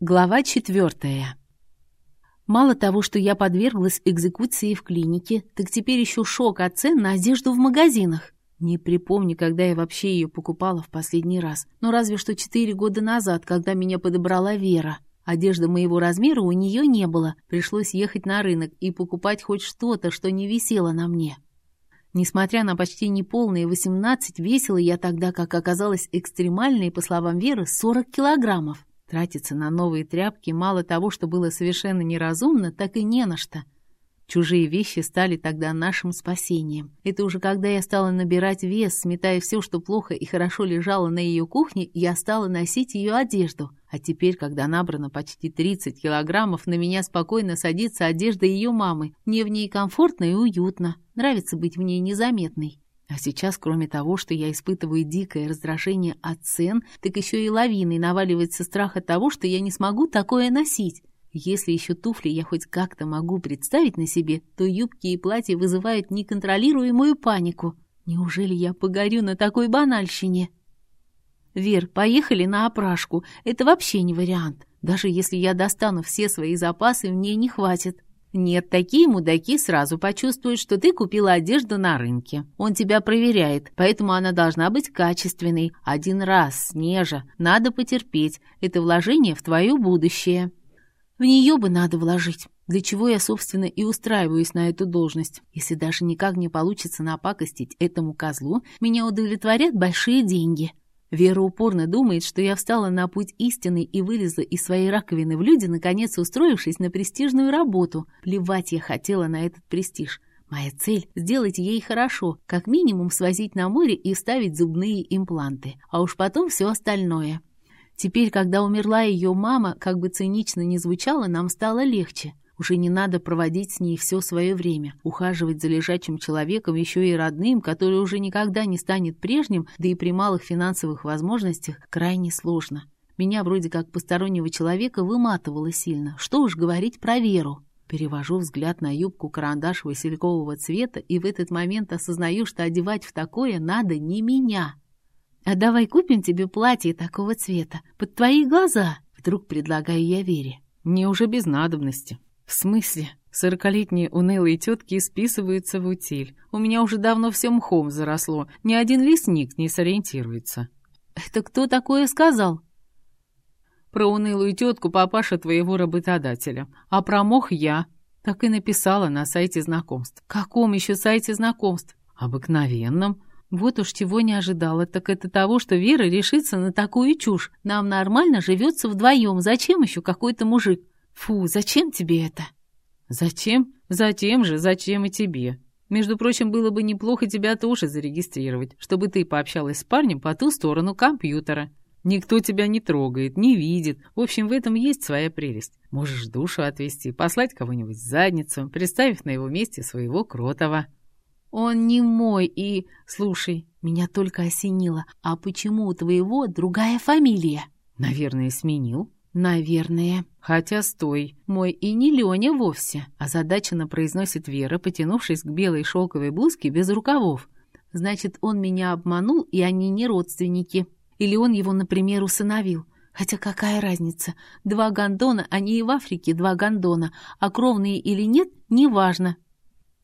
Глава четвертая. Мало того, что я подверглась экзекуции в клинике, так теперь еще шок от цен на одежду в магазинах. Не припомню, когда я вообще ее покупала в последний раз. Но разве что четыре года назад, когда меня подобрала Вера. Одежды моего размера у нее не было. Пришлось ехать на рынок и покупать хоть что-то, что не висело на мне. Несмотря на почти неполные 18, весила я тогда, как оказалось, экстремальные, по словам Веры, 40 килограммов. Тратиться на новые тряпки мало того, что было совершенно неразумно, так и не на что. Чужие вещи стали тогда нашим спасением. Это уже когда я стала набирать вес, сметая все, что плохо и хорошо лежало на ее кухне, я стала носить ее одежду. А теперь, когда набрано почти 30 килограммов, на меня спокойно садится одежда ее мамы. Мне в ней комфортно и уютно. Нравится быть в ней незаметной. А сейчас, кроме того, что я испытываю дикое раздражение от цен, так еще и лавиной наваливается страх от того, что я не смогу такое носить. Если еще туфли я хоть как-то могу представить на себе, то юбки и платья вызывают неконтролируемую панику. Неужели я погорю на такой банальщине? Вер, поехали на опрашку. Это вообще не вариант. Даже если я достану все свои запасы, мне не хватит. Нет, такие мудаки сразу почувствуют, что ты купила одежду на рынке. Он тебя проверяет, поэтому она должна быть качественной. Один раз, Снежа, надо потерпеть. Это вложение в твое будущее. В нее бы надо вложить. Для чего я, собственно, и устраиваюсь на эту должность. Если даже никак не получится напакостить этому козлу, меня удовлетворят большие деньги. Вера упорно думает, что я встала на путь истины и вылезла из своей раковины в люди, наконец устроившись на престижную работу. Плевать я хотела на этот престиж. Моя цель — сделать ей хорошо, как минимум свозить на море и ставить зубные импланты, а уж потом все остальное. Теперь, когда умерла ее мама, как бы цинично ни звучало, нам стало легче. Уже не надо проводить с ней все свое время, ухаживать за лежачим человеком, еще и родным, который уже никогда не станет прежним, да и при малых финансовых возможностях крайне сложно. Меня вроде как постороннего человека выматывало сильно. Что уж говорить про Веру. Перевожу взгляд на юбку карандаш василькового цвета и в этот момент осознаю, что одевать в такое надо не меня. «А давай купим тебе платье такого цвета, под твои глаза», — вдруг предлагаю я Вере. «Мне уже без надобности», «В смысле?» Сорокалетние унылые тетки списываются в утиль. У меня уже давно все мхом заросло. Ни один лесник не сориентируется. «Это кто такое сказал?» «Про унылую тетку папаша твоего работодателя. А про мох я». Так и написала на сайте знакомств. «Каком еще сайте знакомств?» «Обыкновенном». Вот уж чего не ожидала, так это того, что Вера решится на такую чушь. Нам нормально живется вдвоем. Зачем еще какой-то мужик? Фу, зачем тебе это? Зачем? Затем же, зачем и тебе. Между прочим, было бы неплохо тебя тоже зарегистрировать, чтобы ты пообщалась с парнем по ту сторону компьютера. Никто тебя не трогает, не видит. В общем, в этом есть своя прелесть. Можешь душу отвести, послать кого-нибудь в задницу, представив на его месте своего Кротова. Он не мой и... Слушай, меня только осенило. А почему у твоего другая фамилия? Наверное, сменил. «Наверное. Хотя стой, мой и не Леня вовсе», озадаченно произносит Вера, потянувшись к белой шелковой блузке без рукавов. «Значит, он меня обманул, и они не родственники. Или он его, например, усыновил. Хотя какая разница? Два гондона, они и в Африке два гондона, а кровные или нет, неважно».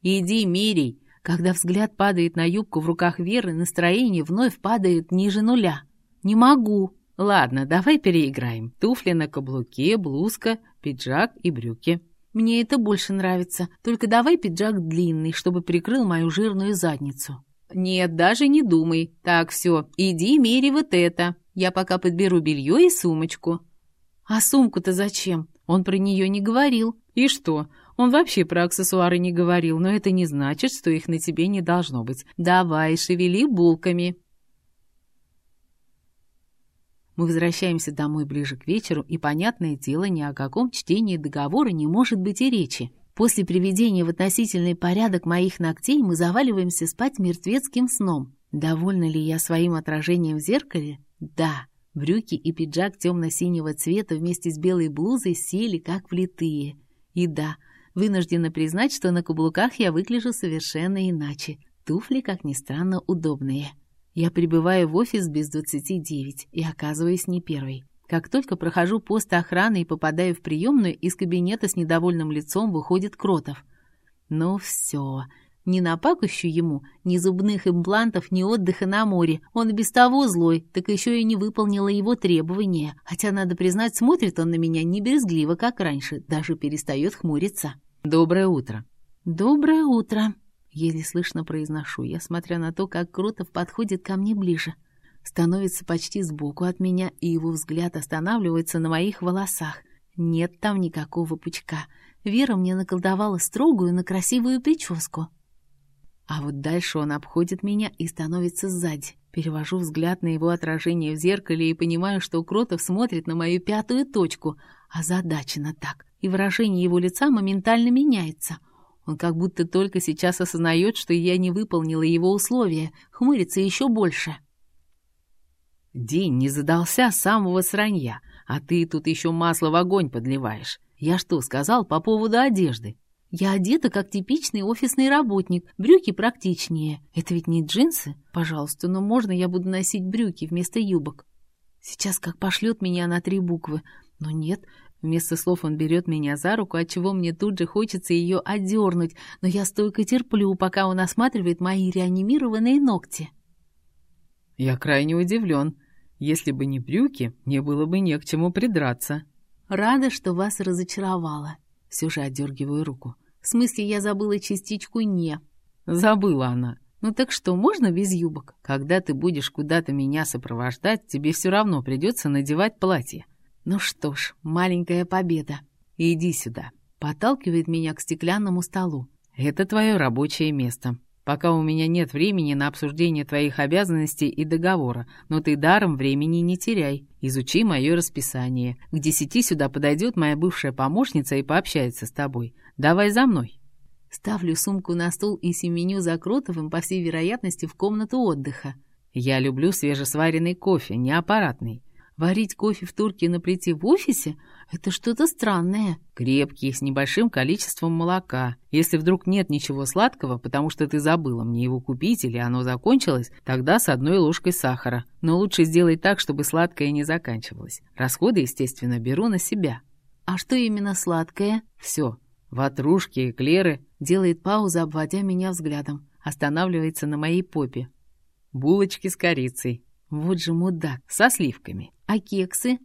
«Иди, Мирей!» Когда взгляд падает на юбку в руках Веры, настроение вновь падает ниже нуля. «Не могу!» Ладно, давай переиграем. Туфли на каблуке, блузка, пиджак и брюки. Мне это больше нравится. Только давай пиджак длинный, чтобы прикрыл мою жирную задницу. Нет, даже не думай. Так, все, иди мери вот это. Я пока подберу белье и сумочку. А сумку-то зачем? Он про нее не говорил. И что? Он вообще про аксессуары не говорил, но это не значит, что их на тебе не должно быть. Давай, шевели булками. Мы возвращаемся домой ближе к вечеру, и, понятное дело, ни о каком чтении договора не может быть и речи. После приведения в относительный порядок моих ногтей мы заваливаемся спать мертвецким сном. Довольна ли я своим отражением в зеркале? Да. Брюки и пиджак темно-синего цвета вместе с белой блузой сели как влитые. И да, вынуждена признать, что на каблуках я выгляжу совершенно иначе. Туфли, как ни странно, удобные. Я прибываю в офис без 29 и оказываюсь не первой. Как только прохожу пост охраны и попадаю в приемную, из кабинета с недовольным лицом выходит Кротов. Ну все, не напакущу ему ни зубных имплантов, ни отдыха на море. Он без того злой, так еще и не выполнила его требования. Хотя, надо признать, смотрит он на меня не брезгливо, как раньше, даже перестает хмуриться. «Доброе утро». «Доброе утро», — еле слышно произношу я, смотря на то, как Кротов подходит ко мне ближе становится почти сбоку от меня, и его взгляд останавливается на моих волосах. Нет там никакого пучка. Вера мне наколдовала строгую, на красивую прическу. А вот дальше он обходит меня и становится сзади. Перевожу взгляд на его отражение в зеркале и понимаю, что Кротов смотрит на мою пятую точку, озадаченно так, и выражение его лица моментально меняется. Он как будто только сейчас осознает, что я не выполнила его условия, хмурится еще больше. День не задался с самого сранья, а ты тут еще масло в огонь подливаешь. Я что сказал по поводу одежды? Я одета как типичный офисный работник, брюки практичнее. Это ведь не джинсы? Пожалуйста, но можно я буду носить брюки вместо юбок? Сейчас как пошлет меня на три буквы. Но нет, вместо слов он берет меня за руку, отчего мне тут же хочется ее одернуть, но я стойко терплю, пока он осматривает мои реанимированные ногти. Я крайне удивлен. Если бы не брюки, мне было бы не к чему придраться. Рада, что вас разочаровала. Все же отдергиваю руку. В смысле, я забыла частичку «не». Забыла она. Ну так что, можно без юбок? Когда ты будешь куда-то меня сопровождать, тебе все равно придется надевать платье. Ну что ж, маленькая победа. Иди сюда. Подталкивает меня к стеклянному столу. Это твое рабочее место. Пока у меня нет времени на обсуждение твоих обязанностей и договора, но ты даром времени не теряй. Изучи мое расписание. К десяти сюда подойдет моя бывшая помощница и пообщается с тобой. Давай за мной». Ставлю сумку на стол и семеню за Кротовым, по всей вероятности, в комнату отдыха. «Я люблю свежесваренный кофе, не аппаратный. Варить кофе в турке на плите в офисе — это что-то странное. Крепкий, с небольшим количеством молока. Если вдруг нет ничего сладкого, потому что ты забыла мне его купить или оно закончилось, тогда с одной ложкой сахара. Но лучше сделать так, чтобы сладкое не заканчивалось. Расходы, естественно, беру на себя. А что именно сладкое? Все. Ватрушки, эклеры. Делает паузу, обводя меня взглядом. Останавливается на моей попе. Булочки с корицей. Вот же мудак. Со сливками. А кексы?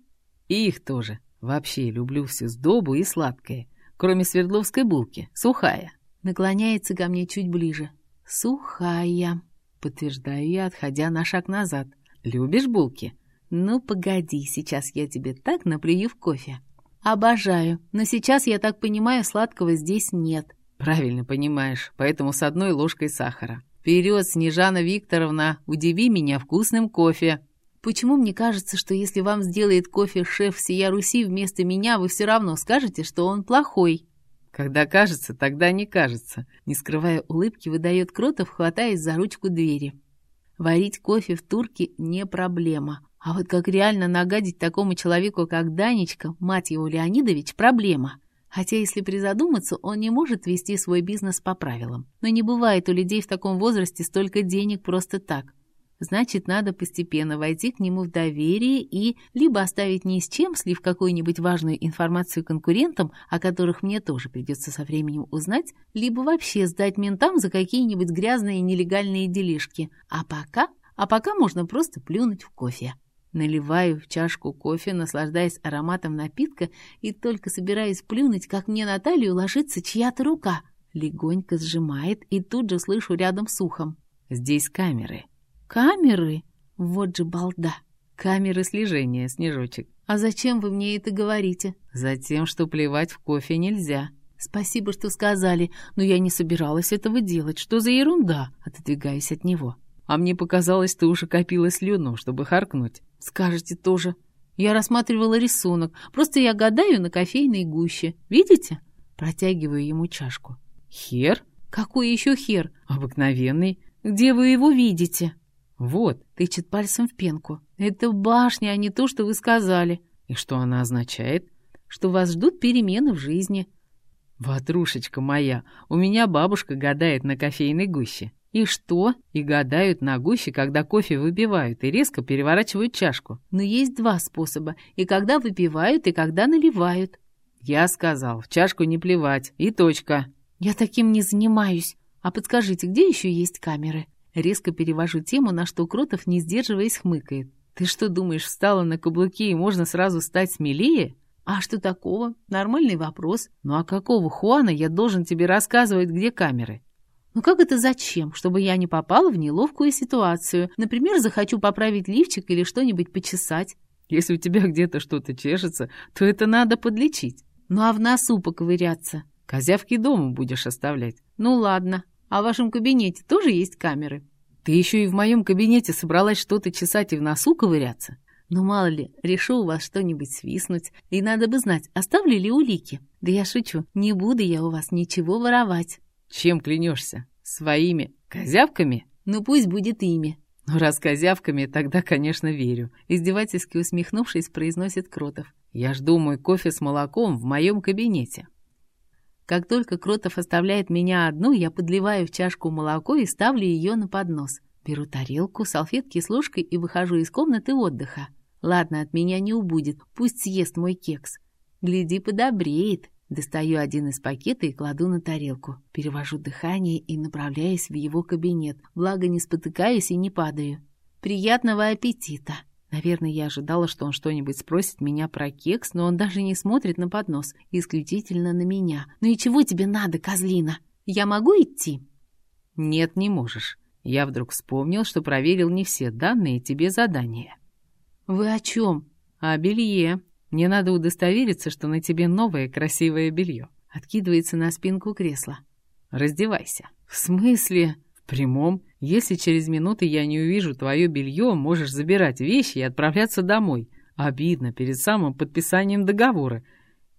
И их тоже. Вообще люблю все сдобу и сладкое. Кроме свердловской булки. Сухая. Наклоняется ко мне чуть ближе. Сухая. Подтверждаю я, отходя на шаг назад. Любишь булки? Ну, погоди, сейчас я тебе так наплюю в кофе. Обожаю, но сейчас, я так понимаю, сладкого здесь нет. Правильно понимаешь, поэтому с одной ложкой сахара. Вперед, Снежана Викторовна, удиви меня вкусным кофе. Почему мне кажется, что если вам сделает кофе шеф Сия Руси вместо меня, вы все равно скажете, что он плохой? Когда кажется, тогда не кажется. Не скрывая улыбки, выдает Кротов, хватаясь за ручку двери. Варить кофе в турке не проблема. А вот как реально нагадить такому человеку, как Данечка, мать его Леонидович, проблема. Хотя, если призадуматься, он не может вести свой бизнес по правилам. Но не бывает у людей в таком возрасте столько денег просто так. Значит, надо постепенно войти к нему в доверие и либо оставить ни с чем, слив какую-нибудь важную информацию конкурентам, о которых мне тоже придется со временем узнать, либо вообще сдать ментам за какие-нибудь грязные нелегальные делишки. А пока... А пока можно просто плюнуть в кофе. Наливаю в чашку кофе, наслаждаясь ароматом напитка и только собираюсь плюнуть, как мне на талию ложится чья-то рука. Легонько сжимает и тут же слышу рядом с ухом. «Здесь камеры». «Камеры? Вот же балда!» «Камеры слежения, Снежочек». «А зачем вы мне это говорите?» «Затем, что плевать в кофе нельзя». «Спасибо, что сказали, но я не собиралась этого делать. Что за ерунда?» Отодвигаюсь от него. «А мне показалось, ты уже копила слюну, чтобы харкнуть». Скажете тоже. Я рассматривала рисунок. Просто я гадаю на кофейной гуще. Видите? Протягиваю ему чашку. Хер? Какой еще хер? Обыкновенный. Где вы его видите? Вот. Тычет пальцем в пенку. Это башня, а не то, что вы сказали. И что она означает? Что вас ждут перемены в жизни. Ватрушечка моя, у меня бабушка гадает на кофейной гуще. И что? И гадают на гуще, когда кофе выпивают, и резко переворачивают чашку. Но есть два способа. И когда выпивают, и когда наливают. Я сказал, в чашку не плевать. И точка. Я таким не занимаюсь. А подскажите, где еще есть камеры? Резко перевожу тему, на что Кротов, не сдерживаясь, хмыкает. Ты что думаешь, встала на каблуки и можно сразу стать смелее? А что такого? Нормальный вопрос. Ну а какого Хуана я должен тебе рассказывать, где камеры? Ну как это зачем? Чтобы я не попала в неловкую ситуацию. Например, захочу поправить лифчик или что-нибудь почесать. Если у тебя где-то что-то чешется, то это надо подлечить. Ну а в носу поковыряться? Козявки дома будешь оставлять. Ну ладно. А в вашем кабинете тоже есть камеры? Ты еще и в моем кабинете собралась что-то чесать и в носу ковыряться? Ну, мало ли, решу у вас что-нибудь свистнуть, и надо бы знать, оставлю ли улики. Да я шучу, не буду я у вас ничего воровать. Чем клянешься? Своими козявками? Ну пусть будет ими. Ну раз козявками, тогда, конечно, верю. Издевательски усмехнувшись, произносит Кротов. Я жду мой кофе с молоком в моем кабинете. Как только Кротов оставляет меня одну, я подливаю в чашку молоко и ставлю ее на поднос. Беру тарелку, салфетки с ложкой и выхожу из комнаты отдыха. Ладно, от меня не убудет, пусть съест мой кекс. Гляди, подобреет. Достаю один из пакета и кладу на тарелку. Перевожу дыхание и направляюсь в его кабинет. Благо не спотыкаюсь и не падаю. Приятного аппетита! Наверное, я ожидала, что он что-нибудь спросит меня про кекс, но он даже не смотрит на поднос, исключительно на меня. «Ну и чего тебе надо, козлина? Я могу идти?» «Нет, не можешь. Я вдруг вспомнил, что проверил не все данные тебе задания». «Вы о чем?» «О белье. Мне надо удостовериться, что на тебе новое красивое белье. Откидывается на спинку кресла. Раздевайся. В смысле? В прямом. Если через минуты я не увижу твое белье, можешь забирать вещи и отправляться домой. Обидно перед самым подписанием договора.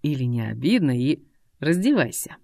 Или не обидно и... Раздевайся.